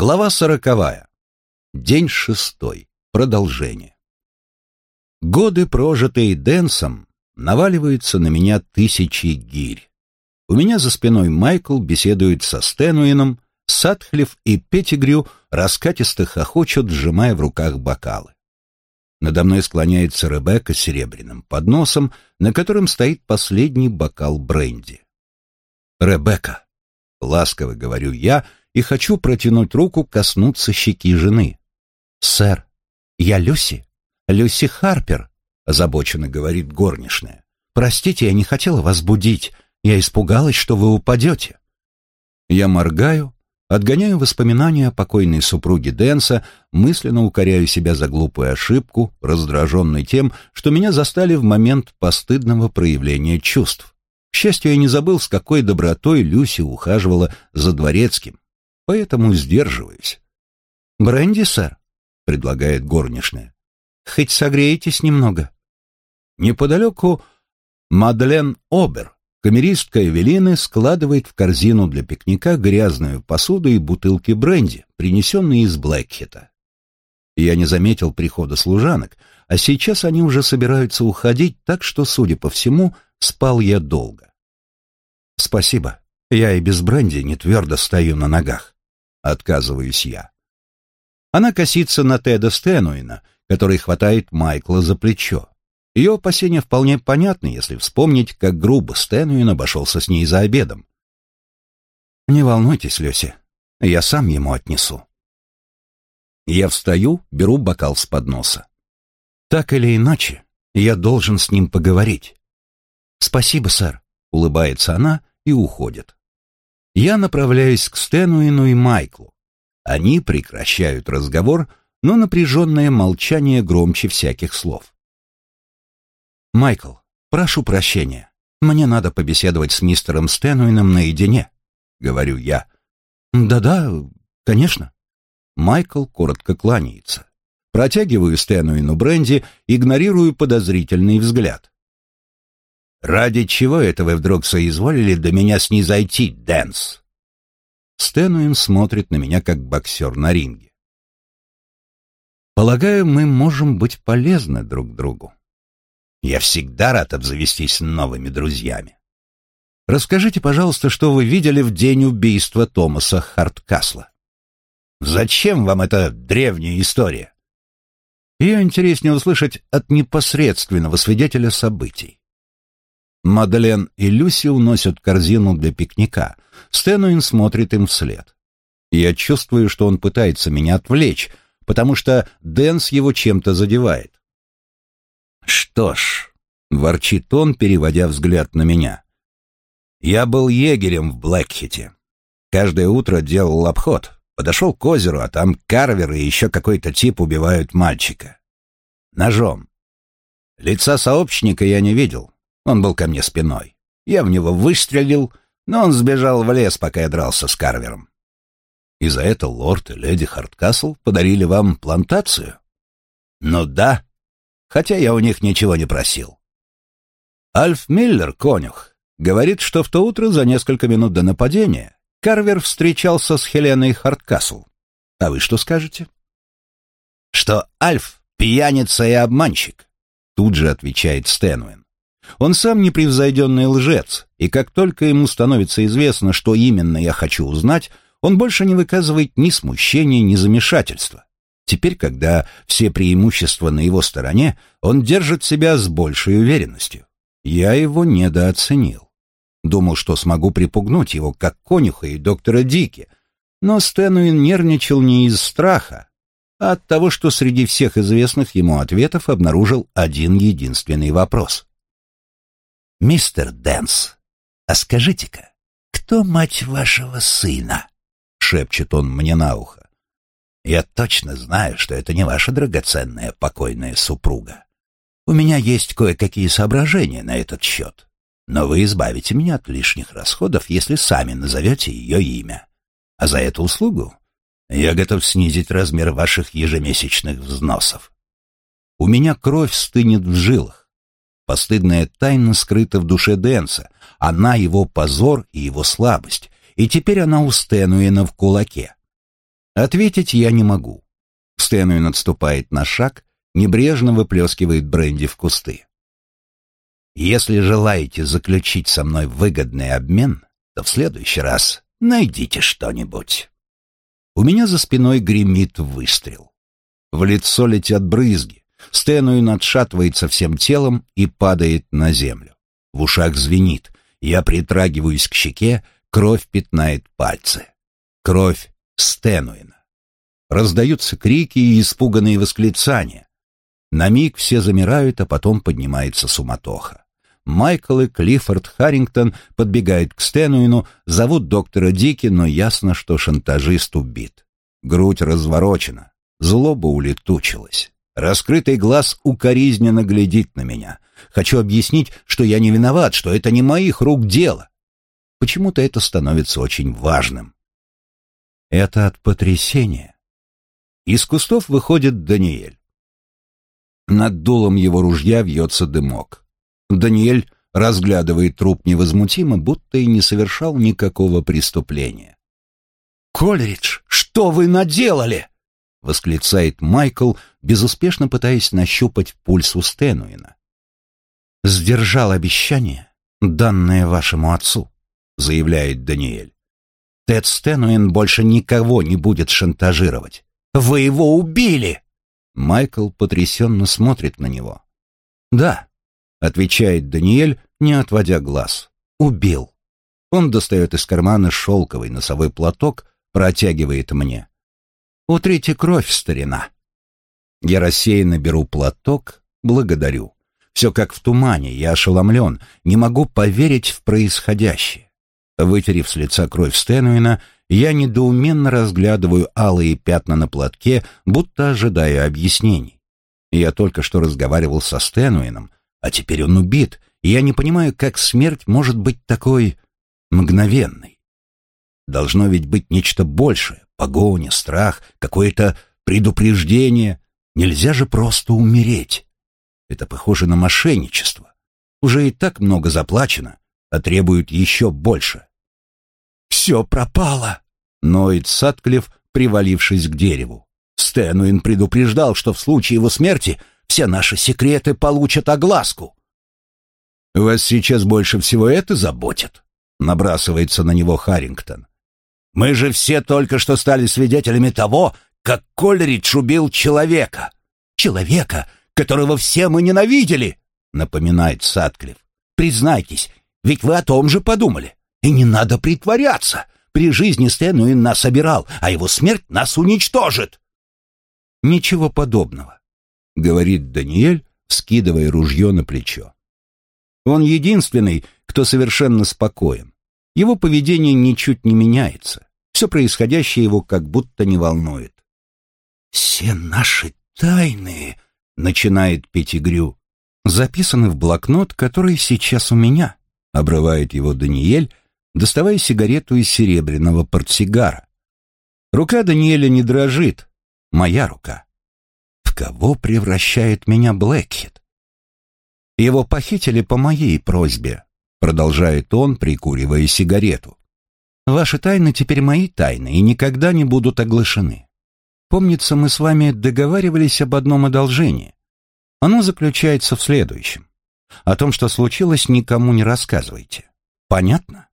Глава сороковая. День шестой. Продолжение. Годы, прожитые Дэнсом, наваливаются на меня тысячи гирь. У меня за спиной Майкл беседует со Стэнуином, Сатхлиф и Петтигрю раскатисто хохочут, сжимая в руках бокалы. Надо мной склоняется Ребекка с серебряным подносом, на котором стоит последний бокал бренди. «Ребекка», — ласково говорю я, и хочу протянуть руку коснуться щеки жены. «Сэр, я Люси, Люси Харпер», — озабоченно говорит горничная. «Простите, я не хотела вас будить. Я испугалась, что вы упадете». Я моргаю, Отгоняю воспоминания о покойной супруге Дэнса, мысленно укоряю себя за глупую ошибку, раздраженный тем, что меня застали в момент постыдного проявления чувств. К счастью, я не забыл, с какой добротой Люси ухаживала за дворецким, поэтому сдерживаюсь. «Бренди, сэр?» — предлагает горничная. «Хоть согреетесь немного». Неподалеку Мадлен Обер, Камеристка Эвелины складывает в корзину для пикника грязную посуду и бутылки бренди, принесенные из Блэкхита. Я не заметил прихода служанок, а сейчас они уже собираются уходить, так что, судя по всему, спал я долго. Спасибо, я и без бренди не твердо стою на ногах. Отказываюсь я. Она косится на Теда Стэнуина, который хватает Майкла за плечо. Ее опасения вполне понятны, если вспомнить, как грубо Стэнуин обошелся с ней за обедом. «Не волнуйтесь, Люси, я сам ему отнесу». Я встаю, беру бокал с подноса. Так или иначе, я должен с ним поговорить. «Спасибо, сэр», — улыбается она и уходит. Я направляюсь к Стэнуину и Майклу. Они прекращают разговор, но напряженное молчание громче всяких слов. «Майкл, прошу прощения. Мне надо побеседовать с мистером Стэнуином наедине», — говорю я. «Да-да, конечно». Майкл коротко кланяется. Протягиваю Стэнуину бренди, игнорирую подозрительный взгляд. «Ради чего это вы вдруг соизволили до меня снизойти, Дэнс?» Стэнуин смотрит на меня, как боксер на ринге. «Полагаю, мы можем быть полезны друг другу. Я всегда рад обзавестись новыми друзьями. Расскажите, пожалуйста, что вы видели в день убийства Томаса Харткасла. Зачем вам эта древняя история? Ее интереснее услышать от непосредственного свидетеля событий. Мадлен и Люси уносят корзину для пикника. Стэнуин смотрит им вслед. Я чувствую, что он пытается меня отвлечь, потому что Дэнс его чем-то задевает. «Что ж», — ворчит он, переводя взгляд на меня. «Я был егерем в Блэкхите. Каждое утро делал обход. Подошел к озеру, а там карвер и еще какой-то тип убивают мальчика. Ножом. Лица сообщника я не видел. Он был ко мне спиной. Я в него выстрелил, но он сбежал в лес, пока я дрался с карвером. И за это лорд и леди Харткасл подарили вам плантацию? Ну да, хотя я у них ничего не просил. Альф Миллер, конюх, говорит, что в то утро за несколько минут до нападения Карвер встречался с Хеленой Харткасл. А вы что скажете? Что Альф — пьяница и обманщик, тут же отвечает Стэнуэн. Он сам непревзойденный лжец, и как только ему становится известно, что именно я хочу узнать, он больше не выказывает ни смущения, ни замешательства. Теперь, когда все преимущества на его стороне, он держит себя с большей уверенностью. Я его недооценил. Думал, что смогу припугнуть его, как конюха и доктора Дики, но Стэнуин нервничал не из страха, а от того, что среди всех известных ему ответов обнаружил один единственный вопрос. «Мистер Дэнс, а скажите-ка, кто мать вашего сына?» — шепчет он мне на ухо. Я точно знаю, что это не ваша драгоценная покойная супруга. У меня есть кое-какие соображения на этот счет. Но вы избавите меня от лишних расходов, если сами назовете ее имя. А за эту услугу я готов снизить размер ваших ежемесячных взносов. У меня кровь стынет в жилах. Постыдная тайна скрыта в душе Дэнса. Она его позор и его слабость. И теперь она у Стэнуэна в кулаке. Ответить я не могу. Стэнуин отступает на шаг, небрежно выплескивает бренди в кусты. Если желаете заключить со мной выгодный обмен, то в следующий раз найдите что-нибудь. У меня за спиной гремит выстрел. В лицо летят брызги. Стэнуин отшатывается всем телом и падает на землю. В ушах звенит. Я притрагиваюсь к щеке, кровь пятнает пальцы. Кровь Стэнуина. Раздаются крики и испуганные восклицания. На миг все замирают, а потом поднимается суматоха. Майкл и Клиффорд Харрингтон подбегают к Стэнуину, зовут доктора Дики, но ясно, что шантажист убит. Грудь разворочена, злоба улетучилась. Раскрытый глаз укоризненно глядит на меня. Хочу объяснить, что я не виноват, что это не моих рук дело. Почему-то это становится очень важным. Это от потрясения. Из кустов выходит Даниэль. Над дулом его ружья вьется дымок. Даниэль разглядывает труп невозмутимо, будто и не совершал никакого преступления. «Кольридж, что вы наделали?» — восклицает Майкл, безуспешно пытаясь нащупать пульс у Стэнуина. «Сдержал обещание, данное вашему отцу», — заявляет Даниэль. «Тед Стэнуин больше никого не будет шантажировать. Вы его убили!» Майкл потрясенно смотрит на него. «Да», — отвечает Даниэль, не отводя глаз. «Убил». Он достает из кармана шелковый носовой платок, протягивает мне. Утрите кровь, старина. Я рассеянно беру платок, благодарю. Все как в тумане, я ошеломлен, не могу поверить в происходящее. Вытерев с лица кровь Стэнуина, я недоуменно разглядываю алые пятна на платке, будто ожидая объяснений. Я только что разговаривал со Стэнуином, а теперь он убит, и я не понимаю, как смерть может быть такой мгновенной. Должно ведь быть нечто большее, Погоня, страх, какое-то предупреждение. Нельзя же просто умереть. Это похоже на мошенничество. Уже и так много заплачено, а требуют еще больше. «Все пропало!» — ноет Сатклев, привалившись к дереву. Стэнуин предупреждал, что в случае его смерти все наши секреты получат огласку. «Вас сейчас больше всего это заботит?» — набрасывается на него Харрингтон. Мы же все только что стали свидетелями того, как Кольридж убил человека. Человека, которого все мы ненавидели, напоминает Садклифф. Признайтесь, ведь вы о том же подумали. И не надо притворяться. При жизни Стэнуин нас собирал, а его смерть нас уничтожит. Ничего подобного, говорит Даниэль, скидывая ружье на плечо. Он единственный, кто совершенно спокоен. Его поведение ничуть не меняется. Все происходящее его как будто не волнует. «Все наши тайны», — начинает Пятигрю, — «записаны в блокнот, который сейчас у меня», — обрывает его Даниэль, доставая сигарету из серебряного портсигара. Рука Даниэля не дрожит, моя рука. В кого превращает меня Блэкхит? Его похитили по моей просьбе, продолжает он, прикуривая сигарету. Ваши тайны теперь мои тайны и никогда не будут оглашены. Помнится, мы с вами договаривались об одном одолжении. Оно заключается в следующем. О том, что случилось, никому не рассказывайте. Понятно?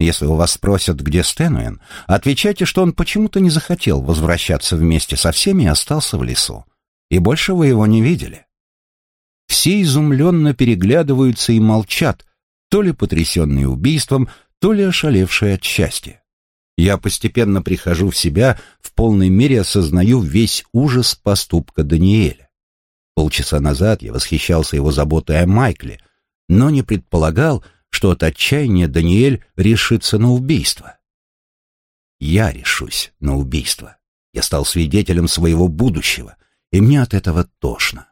Если у вас спросят, где Стэнуэн, отвечайте, что он почему-то не захотел возвращаться вместе со всеми и остался в лесу. И больше вы его не видели. Все изумленно переглядываются и молчат, то ли потрясенные убийством, то ли ошалевшие от счастья. Я постепенно прихожу в себя, в полной мере осознаю весь ужас поступка Даниэля. Полчаса назад я восхищался его заботой о Майкле, но не предполагал, что от отчаяния Даниэль решится на убийство. Я решусь на убийство. Я стал свидетелем своего будущего, и мне от этого тошно.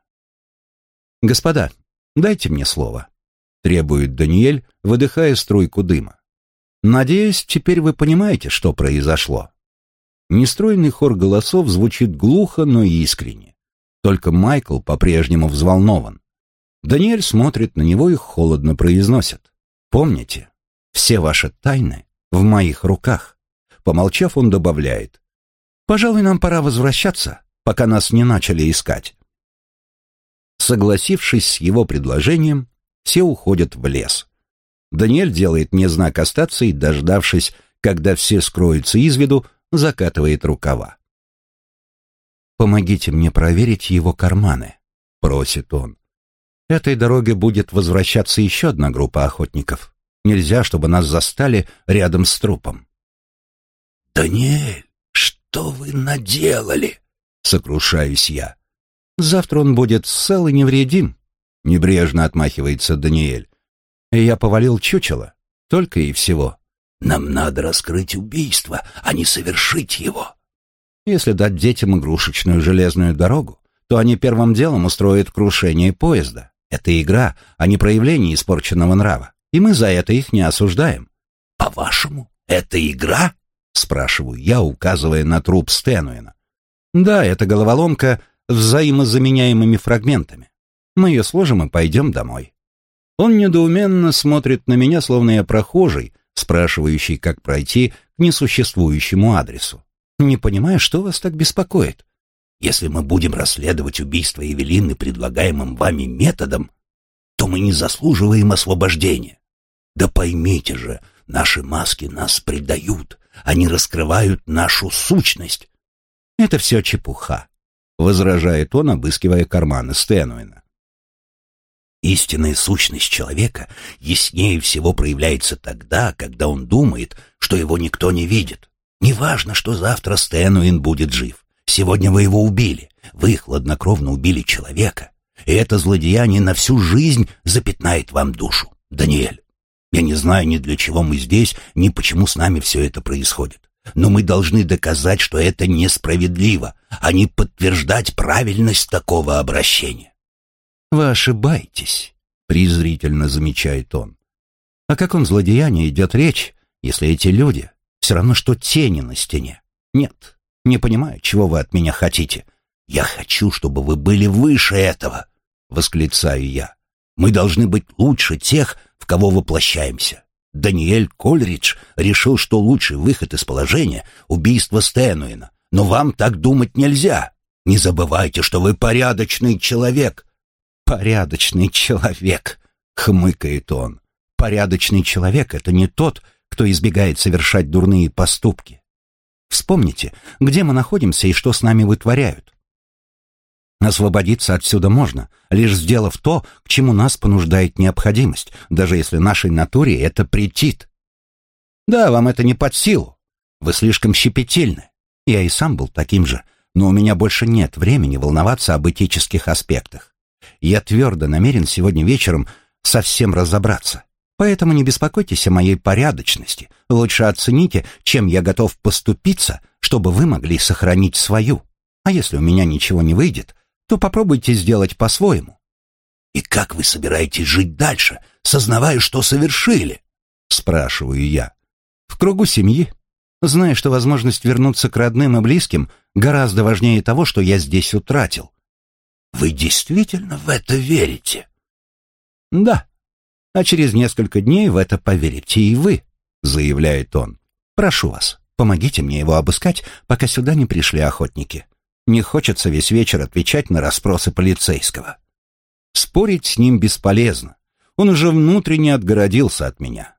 «Господа, дайте мне слово», — требует Даниэль, выдыхая струйку дыма. Надеюсь, теперь вы понимаете, что произошло. Нестройный хор голосов звучит глухо, но искренне. Только Майкл по-прежнему взволнован. Даниэль смотрит на него и холодно произносит. «Помните, все ваши тайны в моих руках». Помолчав, он добавляет. Пожалуй, нам пора возвращаться, пока нас не начали искать. Согласившись с его предложением, все уходят в лес. Даниэль делает мне знак остаться и, дождавшись, когда все скроются из виду, закатывает рукава. «Помогите мне проверить его карманы», — просит он. «Этой дорогой будет возвращаться еще одна группа охотников. Нельзя, чтобы нас застали рядом с трупом». «Даниэль, что вы наделали?» — сокрушаюсь я. «Завтра он будет цел и невредим», — небрежно отмахивается Даниэль. «Я повалил чучело, только и всего». «Нам надо раскрыть убийство, а не совершить его». Если дать детям игрушечную железную дорогу, то они первым делом устроят крушение поезда. Это игра, а не проявление испорченного нрава. И мы за это их не осуждаем. «По-вашему, это игра?» — спрашиваю я, указывая на труп Стэнуина. «Да, это головоломка взаимозаменяемыми фрагментами. Мы ее сложим и пойдем домой». Он недоуменно смотрит на меня, словно я прохожий, спрашивающий, как пройти к несуществующему адресу. Не понимаю, что вас так беспокоит. Если мы будем расследовать убийство Евелины предлагаемым вами методом, то мы не заслуживаем освобождения. Да поймите же, наши маски нас предают, они раскрывают нашу сущность. Это все чепуха, возражает он, обыскивая карманы Стэнуина. Истинная сущность человека яснее всего проявляется тогда, когда он думает, что его никто не видит. Неважно, что завтра Стэнуин будет жив. Сегодня вы его убили. Вы хладнокровно убили человека. И это злодеяние на всю жизнь запятнает вам душу. Даниэль, я не знаю ни для чего мы здесь, ни почему с нами все это происходит. Но мы должны доказать, что это несправедливо, а не подтверждать правильность такого обращения. «Вы ошибаетесь», — презрительно замечает он. «О каком злодеянии идет речь, если эти люди все равно, что тени на стене? Нет, не понимаю, чего вы от меня хотите». «Я хочу, чтобы вы были выше этого», — восклицаю я. «Мы должны быть лучше тех, в кого воплощаемся. Даниэль Кольридж решил, что лучший выход из положения — убийство Стэнуина. Но вам так думать нельзя. Не забывайте, что вы порядочный человек. «Порядочный человек», — хмыкает он. «Порядочный человек — это не тот, кто избегает совершать дурные поступки. Вспомните, где мы находимся и что с нами вытворяют. Освободиться отсюда можно, лишь сделав то, к чему нас понуждает необходимость, даже если нашей натуре это претит. Да, вам это не под силу. Вы слишком щепетильны. Я и сам был таким же, но у меня больше нет времени волноваться об этических аспектах. Я твердо намерен сегодня вечером совсем разобраться. Поэтому не беспокойтесь о моей порядочности. Лучше оцените, чем я готов поступиться, чтобы вы могли сохранить свою. А если у меня ничего не выйдет, то попробуйте сделать по-своему. «И как вы собираетесь жить дальше, сознавая, что совершили?» — спрашиваю я. «В кругу семьи, зная, что возможность вернуться к родным и близким гораздо важнее того, что я здесь утратил». «Вы действительно в это верите?» «Да. А через несколько дней в это поверите и вы», — заявляет он. «Прошу вас, помогите мне его обыскать, пока сюда не пришли охотники». Не хочется весь вечер отвечать на расспросы полицейского. Спорить с ним бесполезно. Он уже внутренне отгородился от меня.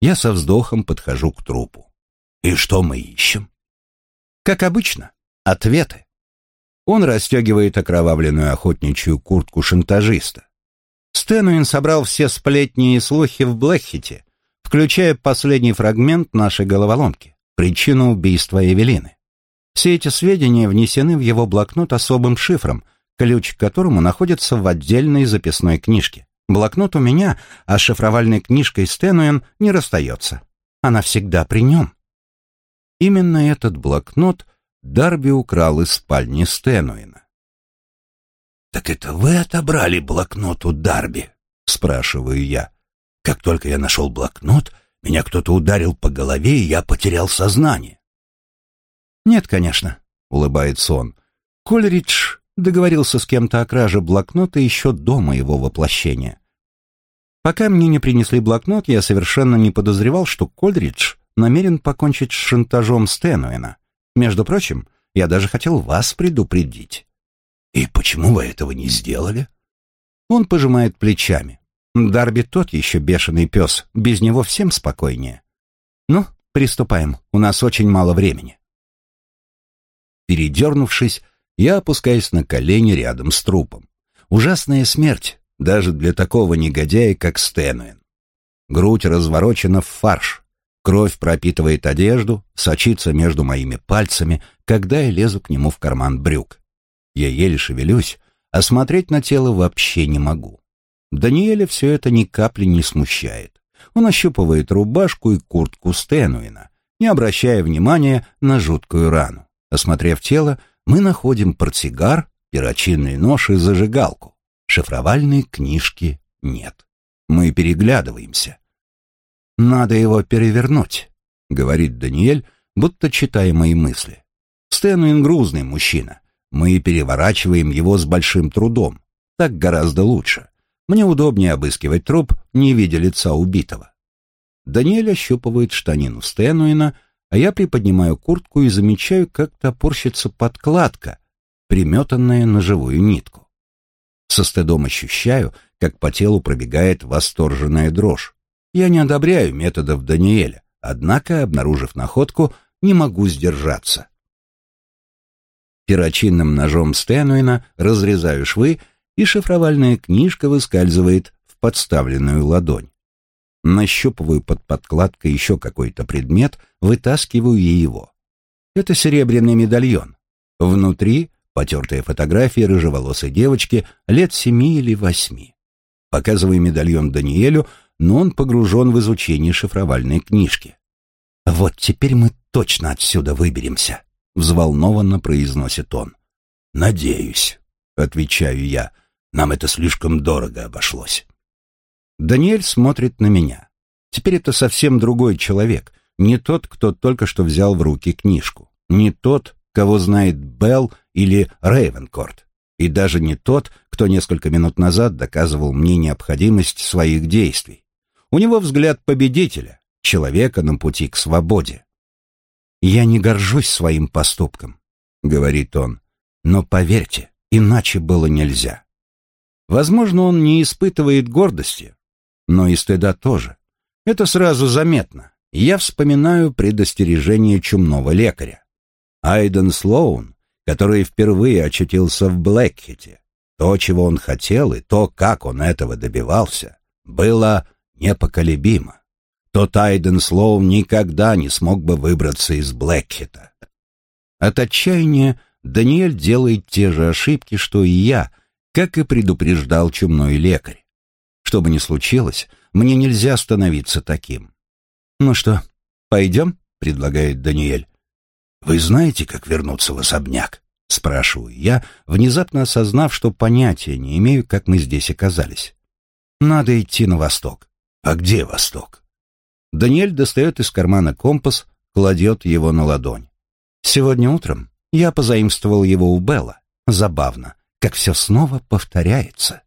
Я со вздохом подхожу к трупу. И что мы ищем? Как обычно, ответы. Он расстегивает окровавленную охотничью куртку шантажиста. Стэнуин собрал все сплетни и слухи в Блэкхите, включая последний фрагмент нашей головоломки, причину убийства Эвелины. Все эти сведения внесены в его блокнот особым шифром, ключ к которому находится в отдельной записной книжке. Блокнот у меня, а шифровальной книжкой Стэнуэн не расстается. Она всегда при нем. Именно этот блокнот Дарби украл из спальни Стэнуэна. «Так это вы отобрали блокнот у Дарби?» — спрашиваю я. Как только я нашел блокнот, меня кто-то ударил по голове, и я потерял сознание. «Нет, конечно», — улыбается он. «Кольридж договорился с кем-то о краже блокнота еще до моего воплощения. Пока мне не принесли блокнот, я совершенно не подозревал, что Кольридж намерен покончить с шантажом Стэнуэна. Между прочим, Я даже хотел вас предупредить». «И почему вы этого не сделали?» Он пожимает плечами. Дарби тот еще бешеный пес, без него всем спокойнее. Ну, приступаем, у нас очень мало времени. Передернувшись, я опускаюсь на колени рядом с трупом. Ужасная смерть, даже для такого негодяя, как Стэнуэн. Грудь разворочена в фарш, кровь пропитывает одежду, сочится между моими пальцами, когда я лезу к нему в карман брюк. Я еле шевелюсь, а смотреть на тело вообще не могу. Даниэля все это ни капли не смущает. Он ощупывает рубашку и куртку Стэнуина, не обращая внимания на жуткую рану. Осмотрев тело, мы находим портсигар, перочинный нож и зажигалку. Шифровальной книжки нет. Мы переглядываемся. «Надо его перевернуть», — говорит Даниэль, будто читая мои мысли. Стэнуин грузный мужчина. Мы переворачиваем его с большим трудом. Так гораздо лучше. Мне удобнее обыскивать труп, не видя лица убитого. Даниэль ощупывает штанину Стэнуина, а я приподнимаю куртку и замечаю, как топорщится подкладка, приметанная на живую нитку. Со стыдом ощущаю, как по телу пробегает восторженная дрожь. Я не одобряю методов Даниэля, однако, обнаружив находку, не могу сдержаться. Перочинным ножом Стэнуина разрезаю швы и шифровальная книжка выскальзывает в подставленную ладонь. Нащупываю под подкладкой еще какой-то предмет, вытаскиваю его. Это серебряный медальон. Внутри потертая фотография рыжеволосой девочки лет семи или восьми. Показываю медальон Даниэлю, но он погружен в изучение шифровальной книжки. «Вот теперь мы точно отсюда выберемся», — взволнованно произносит он. «Надеюсь», — отвечаю я, — нам это слишком дорого обошлось. Даниэль смотрит на меня. Теперь это совсем другой человек, не тот, кто только что взял в руки книжку, не тот, кого знает Белл или Рейвенкорт, и даже не тот, кто несколько минут назад доказывал мне необходимость своих действий. У него взгляд победителя, человека на пути к свободе. «Я не горжусь своим поступком», — говорит он, — «но поверьте, иначе было нельзя». Возможно, он не испытывает гордости, но и стыда тоже. Это сразу заметно. Я вспоминаю предостережение чумного лекаря. Айден Слоун, который впервые очутился в Блэкхите, то, чего он хотел, и то, как он этого добивался, было непоколебимо. Тот Айден Слоун никогда не смог бы выбраться из Блэкхита. От отчаяния Даниэль делает те же ошибки, что и я — как и предупреждал чумной лекарь. Что бы ни случилось, мне нельзя становиться таким. «Ну что, пойдем?» — предлагает Даниэль. «Вы знаете, как вернуться в особняк?» — спрашиваю я, внезапно осознав, что понятия не имею, как мы здесь оказались. «Надо идти на восток». «А где восток?» Даниэль достает из кармана компас, кладет его на ладонь. «Сегодня утром я позаимствовал его у Белла. Забавно как все снова повторяется.